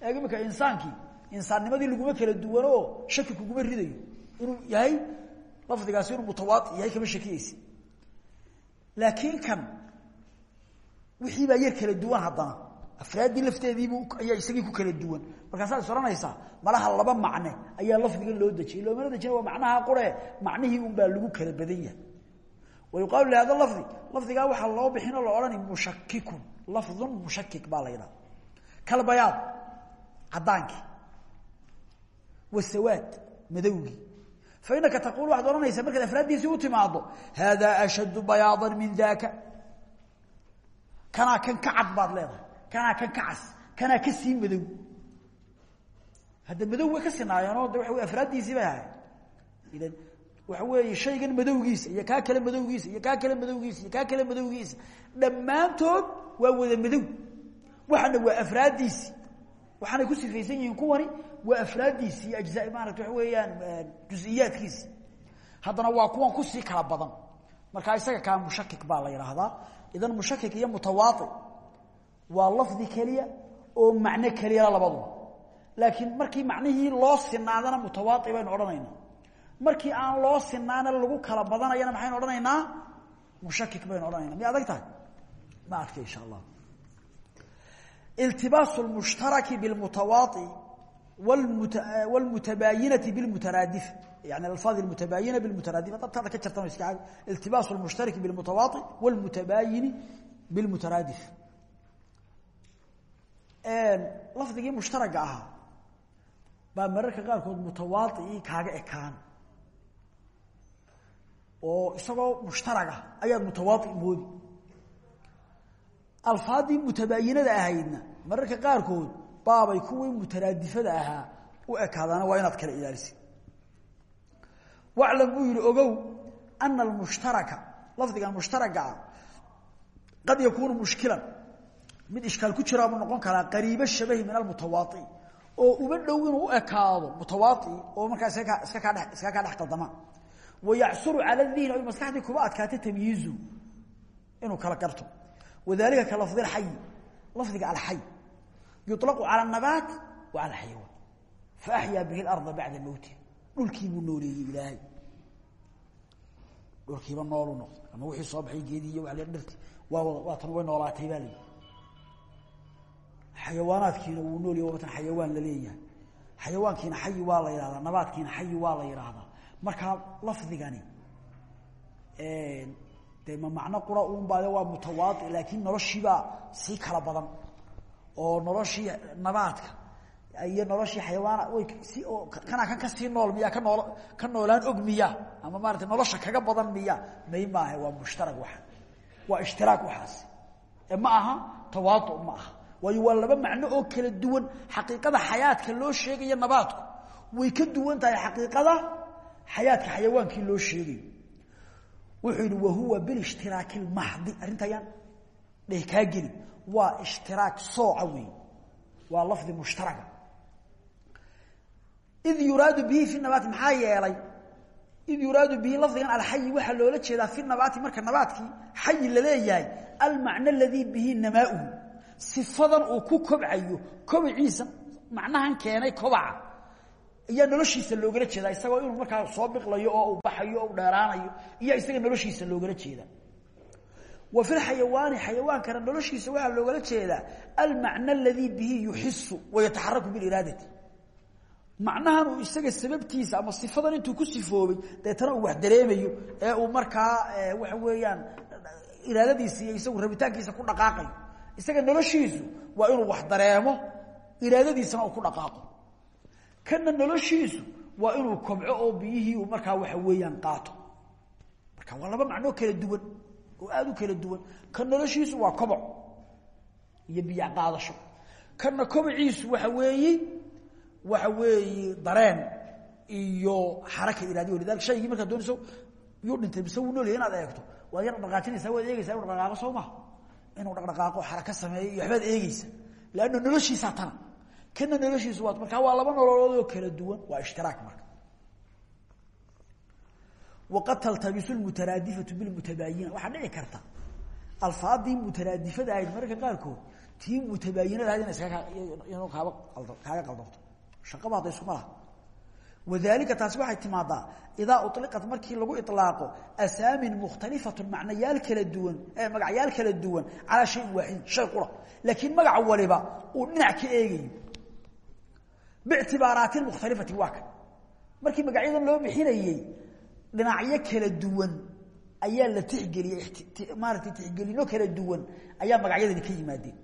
Speaker 1: eeg imika insaankii insaannimadii laguma kala duwano oo shaki kuguma ridayo. Inuu yahay lafdigaasi inuu mutawaai yahay kama shakiyeysi laakiin kan wixii baa yar kala duwan haddana. Afraaddii lafteediibu ayaa isagii ku kala duwan. Markaasaad is ohanaysaa malaha laba macne ayaa lafdigan loo dejiyay. Loomana dejina waa macnaha qure macnihii un baa lagu kala badan yahay. Wa yuqaalu lihada lafdi lafdigaa waxaa loo bixinoo la odhani mushakikun lafdun mushakik baa la yidhaha kalbayaad caddaankii wasawaad madowgii fainaka taqul waxaad odhanaysaa markaad afraaddiisii u timaado haadaa ashaddu bayaada min daaka kanaa kan ka cad baad leedahay kanaa kan ka cas kanaa ka sii madow. Hadda madow way ka sinaayeenoo de waa wey afraaddiisii bay ahayd idan waxa weeye shaygan madowgiisa iyo kaa kale madowgiisa iyo kaa kale madowgiisa iyo kaa kale madowgiisa dhammaantood waa wada madow. Waxana waa afraaddiisii waxaanay ku sifaysan yihiin kuwani waa afraaddiisi iyo ajza maarata waxa weeyaan juزiyaadkiisi haddana waa kuwan ku sii kala badan. Markaa isaga kaa mushakik baa la yidhaahdaa. Idan mushakik iyo mutawaai waa lafdi keliya oo macno keliyala labaduba. Laakiin markii macnihii loo sinaadana mutawaai baynu odhanayna markii aan loo sinaana lagu kala badanayana maxaynu odhanaynaa? Mushakik baynu odhanayna miy adag tahay? Ma adka insha allah iltibaas mushtaraki bmutawaai wlmutabaayinati bmutaraadif yani alfaad mutabaayina bmutaraadif haddaad tada ka jartan iska caadi iltibaas lmushtaraki bilmutawaai wlmutabaayini bilmutaraadif lafdigii mushtaraga ahaa baa mararka qaarkood mutawaaii kaaga ekaan oo isagoo mushtaraga ayaad mutawaai moodi alfaadii mutabaayinada ahaydna mararka qaarkood baabay kuwii mutaraadifada ahaa u ekaadaana waa inaad kala ilaalisid. Waclam buu yihi ogow ana almushtaraka lafdigan mushtaraga ah qad yakuunu mushkilan. Mid ishkaal ku jiraa buu noqon karaa qariibo shabahi min almutawaai oo uba dhow inuu u ekaado mutawaai oo markaa iska kaa dhex qaldamaan wayacsuru cala dihni ay maskaxdii kuba adkaata tamyiizu inuu kala garto wadalika ka lafdi alxayi lafdiga alxay. Yuطlaqu cala anabaat wa cala alxayawaan faaxyaa bihi larda bacda mowtiha dhulkiibuu nooleeyey ilaahay. Dhulkiiba noolu noqday. Ama wixii soo baxay geedii iyo waa dhirti. Waa wada waa tan way noolaatay baa layihi xayawaanaadkiina wuu nool yahy watan xayawaan la leeyahay. Xayawaankiina xayi waa la yidhahdaa nabaadkiina xayi waa la yidhaahdaa. Markaa lafdigani de ma macno qura un baa waa mutawaai laakiin noloshiibaa sii kala badan. Oo noloshii nabaadka iyo noloshii xayawaana way si kanaa kan ka sii nool miya ka nool ka noolaan og miya ama maarata nolosha kaga badan miya may maaha waa mushtarag waa waa ishtiraak waxaas ee ma aha tawaadu ma aha. Waayo waa laba macno oo kala duwan xaqiiqada xayaadka loo sheegayo nabaadku. Way ka duwan tahay xaqiiqada xayaadka xayawaankii loo sheegayo wuxuu yihi wahuwa bilishtiraaki lmaxdi arrintayaan dheh kaa gelin. Waa ishtiraak sooca wey waa lafdi mushtaraga id yuraadu bihi fi nabaati maxaa yeelay? Id yuraadu bihi lafdigan alxayi waxaa loola jeedaa fi nabaati marka nabaadkii xayi la leeyahay almacno aladii bihi namaauhu sifadan uu ku kobcayo kobciisa macnahan keenay kobaca ayaa noloshiisa loogala jeedaa. Isagoo inuu markaa soo biqlayo oo uu baxayo o u dheeraanayo iyo isaga noloshiisa loogala jeedaa wa fi lxayawaani xayawaankana noloshiisa waxaa loogala jeedaa almacna aladii bihi yuxisu wayataxaraku biliraadati macnahan uu isaga sababtiisa ama sifadan intuu ku sifoobay deetana uu wax dareemayo ee uu markaa waxa weeyaan iraadadiisa iyo isagu rabitaankiisa ku dhaqaaqayo. Isaga noloshiisu waa inuu wax dareemo iraadadiisana uu ku dhaqaaqo kana noloshiisu waa inuu kobco oo biyihii markaa waxa weeyaan qaato. Marka waa laba macnoo duwan oo aada u kala duwan. Ka noloshiisu waa koboc iyo biyo qaadasho. Kana kobociisu waxa weeye waxa weeye dareen iyo xaraka iraadiyo lidalika shaygii markaad doonayso yuu dhintay mise wuu noolyahay inaad eegto. Waad yar dhaqaajinaysaa waad eegeysaa inuu dhaqdhaqaaqo soo maha. Inuu dhaqdhaqaaqo xaraka sameeyo iyo waxbaad eegeysa leanna noloshiisaa tana kana noloshiisu waa markaa waa laba nololood oo kala duwan waa ishtiraak marka. Waqad taltabisu lmutaraadifatu bilmutabaayina waxaa dhici karta. Alfaadii mutaraadifada ahayd mararka qaarkood tii mutabaayinada ahayd ina kaaba kaaga qaldanto shaqaba hadda iskuma laha wadalika taasi waxay timaadaa idaa markii lagu ilaaqo asaamin mukhtalifatun macnayaal kala duwan magacyaal kala duwan calaa shayin waaxidin shay qura. Laakiin magaca waliba uu dhinac ka eegayo bictibaaraatin mukhtalifati waa kan markii magacyadan loo bixinayey dhinacyo kala duwan ayaa la tixgeliyey maarata tixgelino kala duwan ayaa magacyadani ka yimaadeen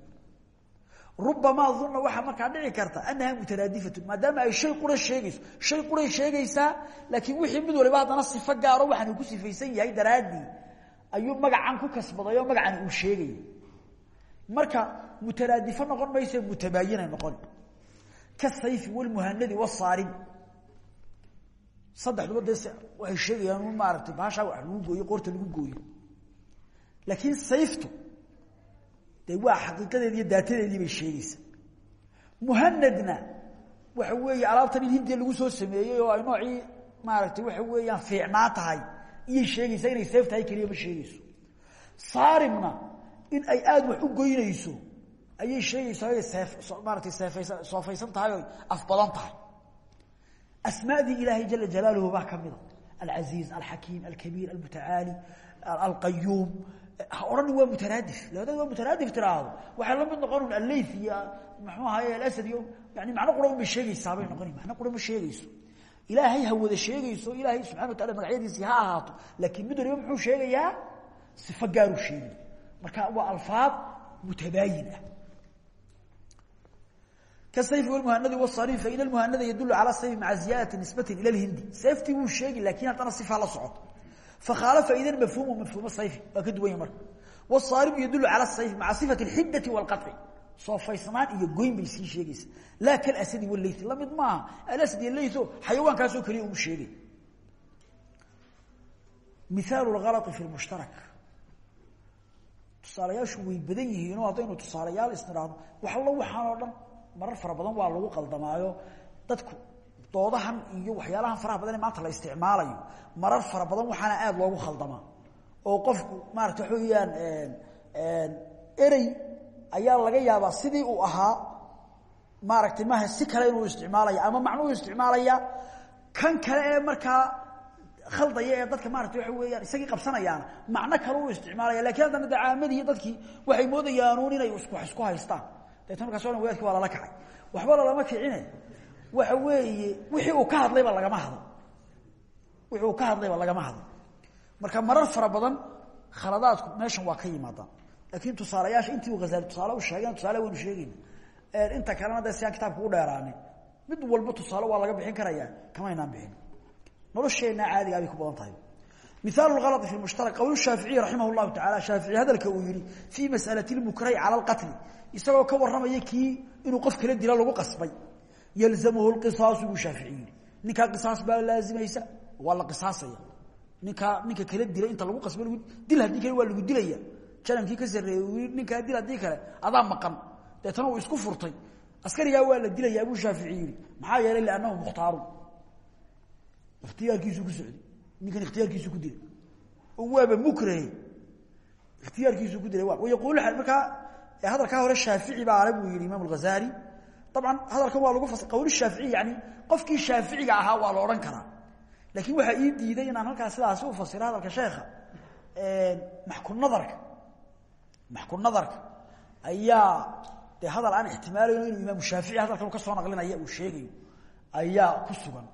Speaker 1: rubamaa una waxaa markaa dhici karta anaha mutaraadifatu maadaama ay shay qura sheegayso shay quray sheegaysaa laakiin wixii mid waliba haddana sifo gaaro waxaan ku sifaysan yahay daraaddii ayuu magacan ku kasbaday oo magacan uu sheegaya marka mutaraadifo noqon mayse mutabaayinay noqon kasayfi wlmuhanadi wsaarim saddexduba dee waxay sheegayaan maaragtay baashaa wax lagu gooyo qoorta lagu gooyo. Laakiin sayftu de waa xaqiiqadeedi iyo daatadeedii bay sheegaysa. Muhanadna waxa weeye alaabtan in hindiya lagu soo sameeyey oo ay noocii maaragtay waxa weeyaan fiicnaa tahay iyay sheegaysaa inay sayf tahay keliya ma sheegayso. Saarimna in ay aada wax u goynayso ayay sheegaysaa seefaysan soofaysan tahay oy af badan tahay. Asmaadii ilaahay jala jalaaluhu baa ka mida alcasiiz alxakiim alkabiir almutacaali alqayuum ha odhan waa mutaraadif. Labadad waa mutaraadif tiraahdo waxay la mid noqon alleyf iyo muxuu ahaye alasad iyo yani macno qura un bay sheegaysaa bay noqoni macno qura ma sheegayso. Ilaahay ha wada sheegayso ilaahay subxana wa taala magacyadiisii ha ahaato laakiin mid waliba muxuu sheegayaa sifo gaaruu sheegaya marka waa alfaad mutabaayin ah kasayf wlmuhanadi wsariim faina lmuhanada yadulu cala sayf maca ziyaadati nisbati ila lhindi sayftii wuu sheegi laakiin haddana sifa la socoto. Fakhaalafa idan mafhuumu mafhuuma sayfi waa ka duwan yahi marka wsaarimu yadulu cala sayf maca sifati alxidati walqaci soofaysnaan iyo goyn bay sii sheegaysa. Laa kalasadi wleyt la mid maaha alasad iyo leyto xayawaankaasoo keliya umu sheegay. Miaal lgalai fi lmushtarak tusaalayaashu way badan yihiinoo haddaynu tusaalayaal isnidhaahno wax allo waxaan oo dhan marar fara badan waa lagu qaldamaayo dadku doodahan iyo waxyaalahan faraha badan ee maanta la isticmaalayo. Marar fara badan waxaana aada loogu khaldamaa oo qofku maarata waxa weeyaan erey ayaa laga yaabaa sidii uu ahaa maaragtay maaha si kale inuu isticmaalaya ama macnuu isticmaalaya. Kan kale ee markaa khaldaya ee dadka maarata waxa weeyaan isagii qabsanayaana macno kale uu isticmaalaya. Lakiin haddana dacaamadii dadkii waxay moodayaanuun inay is wax isku haystaan deetna markaas o dhan wadaadki waa lala kacay. Waxba lalama kicine. Waxa weeye wixii uu ka hadlayba lagama hadlo. Wixii uu ka hadlayba lagama hadlo. Marka marar fara badan khaladaadku meeshan waa ka yimaadaan. Laakiin tusaalayaasha intii uu hazaali tusaale u sheegeen tusaale waynu sheegayna inta kalena dee si aan kitaabka u dheeraanin mid walba tusaale waa laga bixin karayaa kama ynaan bixin. Nolosheenna caadigaa bay ku badan tahay miaal al fi mushtar qowl shaaficiyi raximah llahu taala shaafici hadalka uu yihi fii masalati mukrahi cala lqatli isagoo ka warramaya kii inuu qof kala dila lagu qasbay yalzamhu qisaasu buu shaafici yihi ninkaa qisaas baa laazimaysa waa la qisaasaya ninkaa ninka kala dila inta lagu qasbay dil haddii kale waa lagu dilaya janankii ka sareeyey ninkaa dil haddii kale adaa maqan deetana uu isku furtay askarigaa waa la dilayaa buu shaafici yihi maxaa yeelay liannahu mukhtaarun ikhtiyaarkiisuu ku socday ninkan ikhtiyaarkiisu ku dilay. Oo waaba mukrahe ikhtiyaarkiisu ku dilay yaquul markaa hadalkaa hore shaafici baa ale buu yihi imaam alghazali dabcan hadalkan waa lagu fas qawl shaafici yani qofkii shaaficiga ahaa waa la odhan karaa. Laakiin waxaa ii diiday inaan halkaas sidaasi u fasiro hadalka sheekha. Maxku nadarka. Maxku nadarka ayaa dee hadal aan ixtimaalayn inuu imaamu shaafici hadalkan ka soo naqlinaya uu sheegayo ayaa ku sugan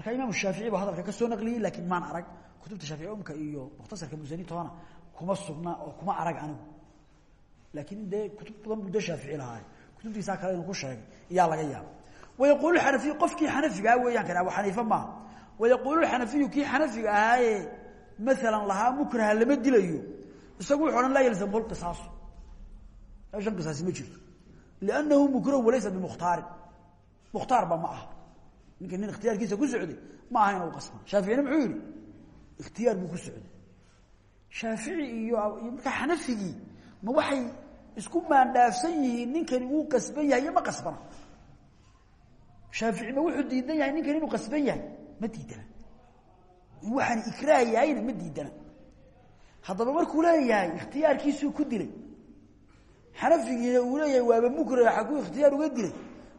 Speaker 1: marka imaamu shaafici baa hadalka ka soo naqliyey laakiin maan arag kutubta shaafici umka iyo mukhtasarka musani toona kuma sugna oo kuma arag anigu. Laakiin dee kutub badan buu dee shaafici lahaay kutubtiisaa kale inuu ku sheegay iyaa laga yaaba wayaquulu xanafiyu qofkii xanafigaa weeyaan kan abu xaniifa maaha wayaquulu xanafiyu kii xanafiga ahaaye maalan lahaa mukraha lama dilayo. Isagu wuxu odhan laa yalzamu lqisaasu meeshan qisaasi ma jirto. Liannahu mukrahu walaysa bimukhtaarin mukhtaarba ma aha ninka nin ikhtiyaarkiisa ku socday ma aha inuu qasba shaaficina muxuu yihi ikhtiyaar buu ku socday. Shaafici iyo iyo markaa xanafigii ma waxay isku maandhaafsan yihiin ninkani wuu qasban yahay iyo ma qasbana. Shaafici ma wuxuu diidan yahay ninkani inuu qasban yahay? Ma diidana. In waxaan ikraah yahayna ma diidana. Haddaba markuu leeyahay ikhtiyaarkiisuu ku dilay. Xanafigiina uu leeyahay waaba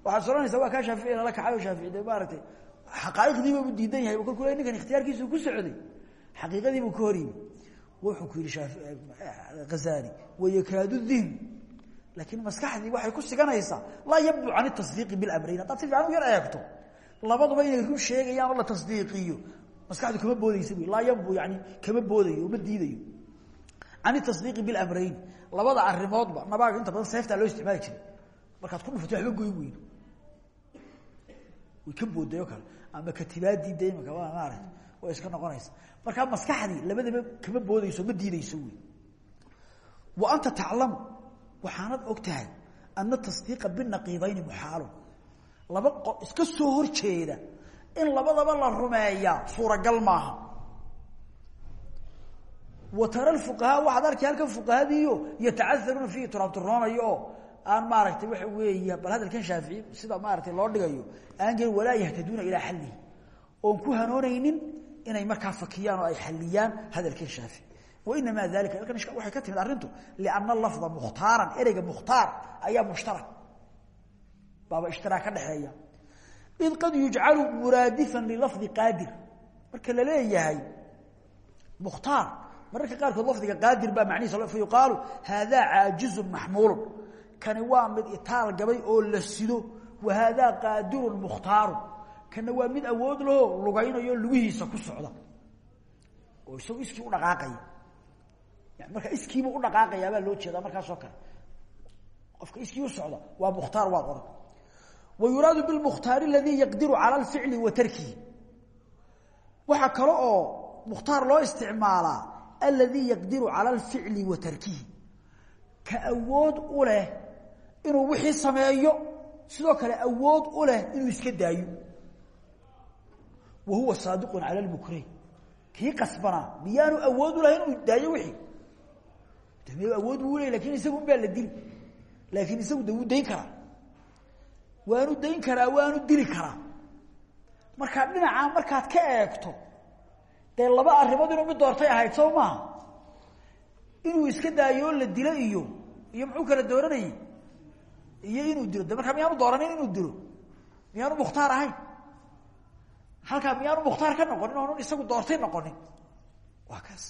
Speaker 1: waxaad soranaysaa waa kaa shaafici lala kacayo shaafici maaragtay xaqaa'iqdiiba diidan yahay kolkuu le ninkan ikhtiyaarkiisuu ku socday xaqiiqadiibuu ka hor yimi wuxuu ku yihi hazali wayakaadu dihn laakiin maskaxdii waxay ku siganaysaa laa yabdu can tasdiiqi bilamrayn haddaad si fiican u yar eegto labaduba inay run sheegayaan oo la tasdiiqiyo. Maskaxdu kama boodaysa bu laa yabdu yani kama boodayo ma diidayo. Can tasdiiqi bilamrayn labada arimoodba nabaaga inta badan seeftaa loo isticmaali jiray. Markaad ku dhufato waxba goyn weydo way ka booday oo kale. Ama katibaadii de imaka maarata way iska noqonaysa markaa maskaxdii labadaba kama boodayso ma diidayso wy wa anta taclamu waxaanad og tahay ana tasdiiqa binaqiidayni muxaalun laba qo iska soo hor jeeda. In labadaba la rumeeyaa suuragal maaha. Wa tara fuqahaa waxaad arkay halkan fuqahadiiyo yatacaaruuna fiihi turaabturoonayo oo aan maaragtay waxa weeya bal hadalkan shaafici sida maaragtay loo dhigayo aan gelin walaa yahtaduuna ilaa xallihi oon ku hanoonaynin inay markaa fakiyaan oo ay xaliyaan hadalkan shaafici. Wainamaa dalika halkan waxay ka timid arrintu lianna lafda mukhtaaran ereyga mukhtaar ayaa mushtarak. Baaba ishtiraak ka dhexeeya. Id qad yujcalu muraadifan lilafdi qaadir. Marka la leeyahay mukhtaar mararka qaarkood lafdiga qaadir baa macnihiisa fa yuqaalu haadaa caajizun maxmuulun kani waa mid itaal gabay oo la sido. Wa haadaa qaadirun mukhtaaru kana waa mid awood lahoo lugaynayo lugihiisa ku socda. Oo isagu iskii u dhaqaaqaya. Yani marka iskiiba u dhaqaaqayaabaa loo jeedaa markaasoo kale. Qofka iskii u socda waa mukhtaar waad oran. Wa yuraadu bilmukhtaari aladii yaqdiru cala alficli wa tarkihi waxaa kale oo mukhtaar loo isticmaalaa aladii yaqdiru cala alficli wa tarkihi ka awood u leh inuu wixii sameeyo sidoo kale awood u leh inuu iska daayo. Wa huwa saadiqun cala lmukrih kii qasbanaa miyaanu awood u lahay inuu daayo wixii? De awood buu ley laakiin isagu baa la dili. Laakiin isagu de wuu dayn waanu dayn karaa waanu dili karaa. Markaa dhinacaa markaad ka eegto dee laba arrimood inuu mid doortay ahayd soo maaha? Inuu iska daayoo la dilo iyo iyo muxuu kala dooranayey iyo inuu dilo de markaa miyaanu dooranin inuu dilo miyaanu mukhtaar ahayn? Halkaa miyaanu mukhtaar ka noqonin oonu isagu doortay noqonin? Waa kaas.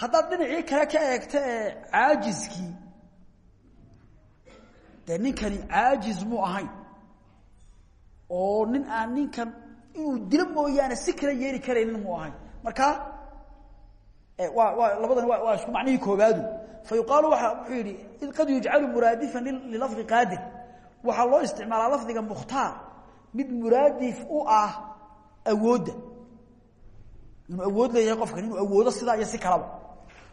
Speaker 1: Haddaad dhinacii kale ka eegta ee caajiskii dee ninkani caajiz muu ahayn? Oo nin aan ninkan inuu dilo mooyaane si kala yeeli karaynin muu ahayn? Marka waa waa labadani waa waa isku macnihii koobaadu fa yuqaalu waa wuxuu yihi id qad yujcalu muraadifan lilafdi qaadir waxaa loo isticmaalaa lafdiga mukhtaar mid muraadif u ah awoodda inuu awood leeyahay qofkan inuu awoodo sidaa iyo si kalaba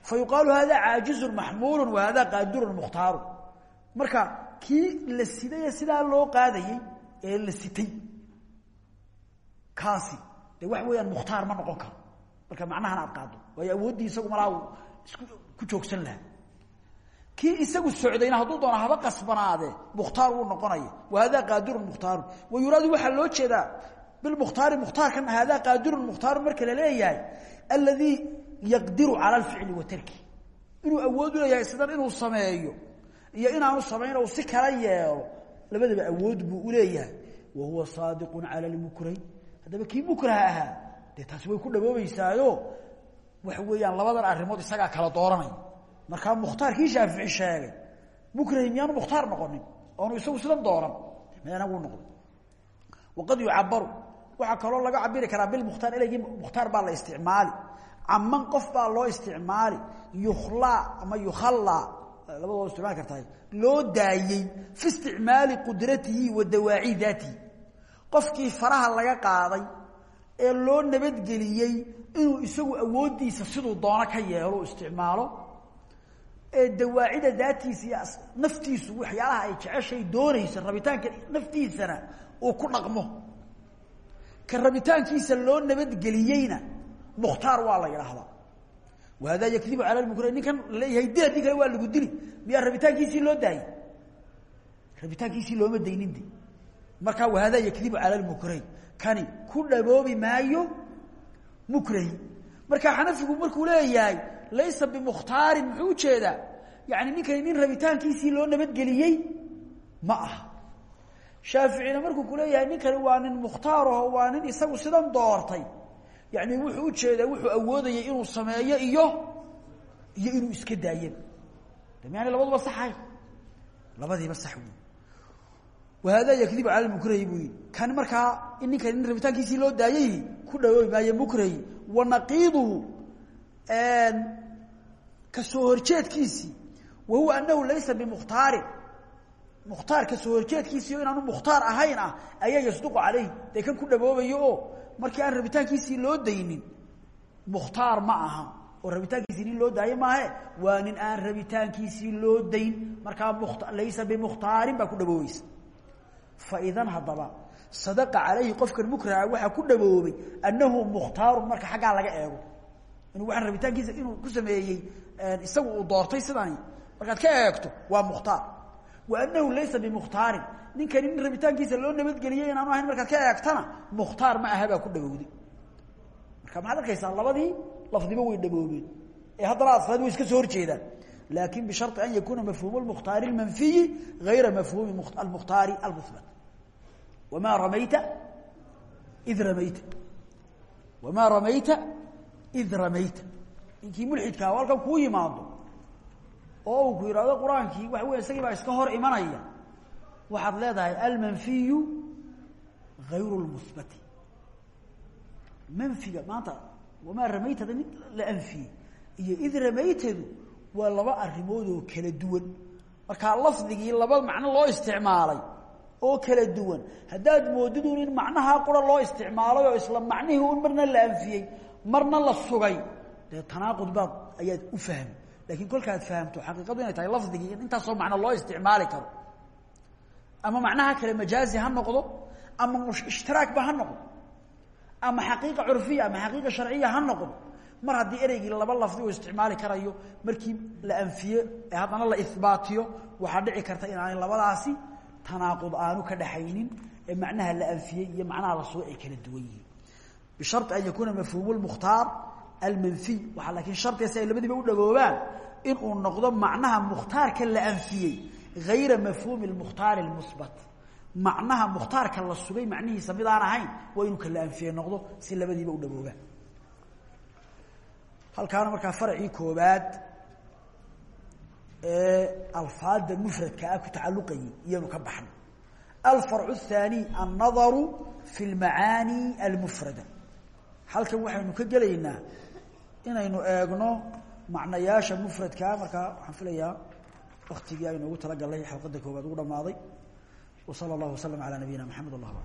Speaker 1: fa yuqaalu hada caajizun maxmuulu wa hada qaadirun mukhtaaru marka kii la sidaye sidaa loo qaadayey ee la sitay kaasi de waxa weeyaan mukhtaar ma noqon karo marka macnahan aad qaado waayo awooddii isagu malaa isku ku joogsan lahaa kii isagu socdayna hadduu doono haba qasbanaade mukhtaar wuu noqonaya wa hada qaadirun mukhtaaru wa yuraadu waxaa loo jeedaa bilmukhtaari mukhtaarkan hada qaadirun mukhtaaru marka la leeyahay alladii yaqdiru cala alficli wa tarki. Inuu awood u leeyahay sidan inuu sameeyo iyo inaanu samayn oo si kala yeelo labadaba awood buu uleeyahay wa huwa saadiqun cala lmukrahi haddaba kii mukraha ahaa dee taasi way ku dhaboobeysaayo waxa weeyaan markaa mukhtaarkii shaafici sheegay. Mukrahi miyaanu mukhtaar noqonin. Oonu isagu sidan dooran. Meena wuu noqday waqad yucabaru waxaa kaloo laga cabiri karaa bilmukhtaar ereygii mukhtaar baa la isticmaali. Caman qof baa loo isticmaali. Yukhlaa ama yukhallaa labadoo isticmaali kartahay loo daayey fi isticmaali qudratihi wa dawaaci daatihi qofkii faraha laga qaaday ee loo nabadgeliyey inuu isagu awooddiisa siduu doono ka yeelo isticmaalo ee dawaacida daatiisa iyo naftiisu waxyaalaha ay jeceshay doonaysa rabitaanka naftiisana uu ku dhaqmo. Ka rabitaankiisa loo nabadgeliyeyna mukhtaar waa la yidhaahdaa. Wahada yakdibu cala lmukra ninkan la leeyahay dil haddii kale waa lagu dili miyaa rabitaankiisii loo daayey rabitaankiisii looma daynin de markaa wahada yakdibu cala lmukrahi kani ku dhaboobi maayo mukrahi markaa xanafigu markuu leeyahay laysa bimukhtaarin muxuu u jeedaa yani ninkani nin rabitaankiisii loo nabadgeliyey? Ma aha. Shaaficina markuu kuleeyahay ninkani waa nin mukhtaaraho waa nin isagu sidan doortay. Yani wuxuu u jeedaa wuxuu awoodayay inuu sameeyo iyo iyo inuu iska de miyaana labaduba saxayn labadiiba sax wey wahada yakdibu cala mukrahi buu yidhi. Kan markaa in ninkan nin rabitaankiisii loo daayay ku dhawoobi maayo mukrahi. Wa naqiiduhu ka soo horjeedkiisii. Wa huwa anahu laysa bimukhtaarin mukhtaar ka soo o inaanu mukhtaar ahayn ah ayaa yasduqu calayh dee kan ku dhawoobayo oo markii aan rabitaankiisii loo daynin mukhtaar ma oo rabitaankiisii nin loo daayo maahe waa nin aan rabitaankiisii loo dayn. Markaa laysa bimukhtaarin baa ku dhawoobaysa faidan haddaba sadaqa calayhi qofkan mukraha waxaa ku dhawoobay annahu mukhtaarun marka xaggaa laga eego. Inuu waaan rabitaankiisa inuu ku sameeyey isagu uu doortay sidani markaad ka eegto waa mukhtaar. Wa annahu laysa bimukhtaarin ninkani nin rabitaankiisa loo nabadgeliyey inaanu ahayn markaad ka eegtana mukhtaar ma aha baa ku dhawowday marka maxaad arkaysaa labadii lafdiba way dhaboobeen. Ee haddana aslaad way iska soo horjeedaan laakin bishari an yakuuna mafhuum اmukhtaari اmanfiyi gayra mafhuumi almukhtaari almuhbat wamaa ramayta id ramayta. Wamaa ramayta id ninkii mulxidkaa o halkan kuu yimaado oo uu ku yidhahdo qur'aankii waxa wey isagii baa iska hor imanaya. Waxaad leedahay almanfiyu gayru lmuhbati manfiga maanta wamaa ramaytada mid la anfiyey iyo id ramaytadu waa laba arrimood oo kala duwan. Markaa lafdigii laba macno loo isticmaalay oo kala duwan haddaad moodidun in macnahaa qura loo isticmaalay oo isla macnihii un marna la anfiyey marna la sugay dee tanaaqud baad ayaad u fahmi lakiin kolkaad fahamto xaqiiqadu inay tahay lafdigii in intaasoo macno loo isticmaali karo. Ama macnaha kale majaazi ha noqdo ama ishtiraakba ha noqdo ama xaqiiqa curfiya ama xaqiiqa sharciya ha noqdo. Mar haddii ereygii laba lafdi uu isticmaali karayo markii la anfiye ee haddana la ihbaatiyo waxaa dhici karta inaanay labadaasi tanaaqud aanu ka dhaxaynin ee macnaha la anfiyey iyo macnaha la sugay ay kala duwan yihiin bishari an yakuuna mafhuumu lmukhtaar almanfiy waxaa laakiin shardiga si ay labadiiba u dhagoobaan inuu noqdo macnaha mukhtaarka la anfiyey gayra mafhuumi lmukhtaari lmusbat macnaha mukhtaarka la sugay macnihiisa mid aan ahayn waa inuu kala anfiye noqdo si labadiiba u dhagoobaan halkaana markaa farcii koobaad ee alfaada mufradka ah ku tacaluqayay iyanu ka baxnay alfarcu الthaaniي annadaru fi اlmacaani almufrada halkan waxaynu ka gelaynaa inaynu eegno macnayaasha mufradka. Markaa waxaan filayaa waktigii aynu ugu talagalnay xalqadda koowaad ugu dhamaaday wa sala allahu wasalam calaa nabiyina maxamed allah ala